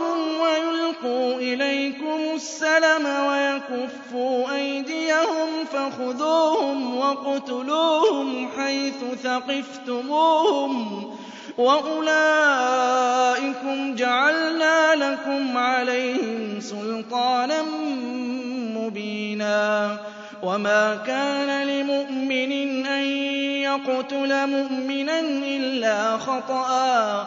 رَبَّكُمْ وَيُلْقُوا إِلَيْكُمُ السَّلَمَ وَيَكُفُّوا أَيْدِيَهُمْ فَخُذُوهُمْ وَاقْتُلُوهُمْ حَيْثُ ثَقِفْتُمُوهُمْ وَأُولَٰئِكُمْ جَعَلْنَا لَكُمْ عَلَيْهِمْ سُلْطَانًا مُّبِينًا وَمَا كَانَ لِمُؤْمِنٍ أَن يَقْتُلَ مُؤْمِنًا إِلَّا خَطَأً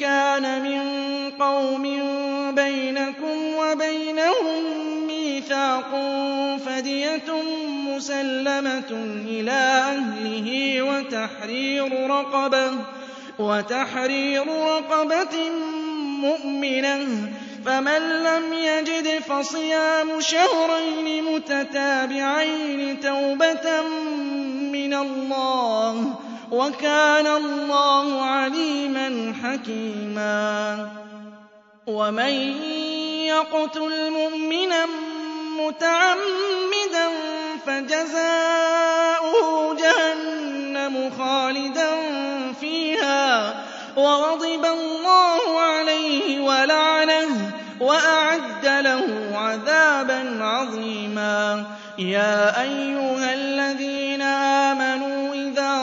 كَانَ مِن قَوْمٍ بَيْنَكُمْ وَبَيْنَهُم مِّيثَاقٌ فَدِيَةٌ مُّسَلَّمَةٌ إِلَىٰ أَهْلِهِ وَتَحْرِيرُ رَقَبَةٍ وتحرير رقبة مؤمنة فمن لم يجد فصيام شهرين متتابعين توبة من الله وَكَانَ اللَّهُ عَلِيمًا حَكِيمًا. وَمَن يَقْتُلْ مُؤْمِنًا مُتَعَمِّدًا فَجَزَاؤُهُ جَهَنَّمُ خَالِدًا فِيهَا. وَغَضِبَ اللَّهُ عَلَيْهِ وَلَعَنَهُ وَأَعَدَّ لَهُ عَذَابًا عَظِيمًا. يَا أَيُّهَا الَّذِينَ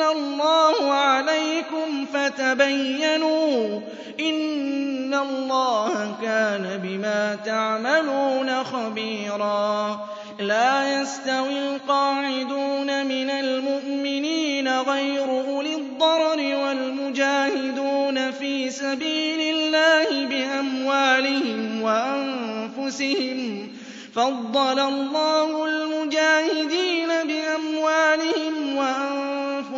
مَنَّ اللَّهُ عَلَيْكُمْ فَتَبَيَّنُوا إِنَّ اللَّهَ كَانَ بِمَا تَعْمَلُونَ خَبِيرًا لا يستوي القاعدون من المؤمنين غير أولي الضرر والمجاهدون في سبيل الله بأموالهم وأنفسهم فضل الله المجاهدين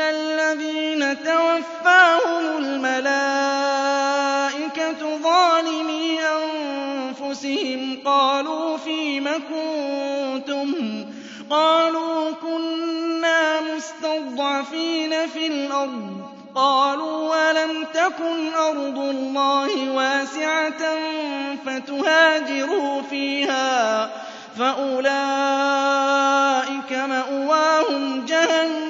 إِنَّ الَّذِينَ تَوَفَّاهُمُ الْمَلَائِكَةُ ظَالِمِي أَنفُسِهِمْ قَالُوا فِيمَ كُنتُمْ قَالُوا كُنَّا مُسْتَضْعَفِينَ فِي الْأَرْضِ قَالُوا أَلَمْ تَكُنْ أَرْضُ اللَّهِ وَاسِعَةً فَتُهَاجِرُوا فِيهَا فَأُولَٰئِكَ مَأْوَاهُمْ جَهَنَّمُ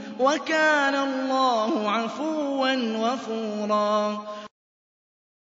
وَكَانَ اللَّهُ عَفُوًّا غَفُورًا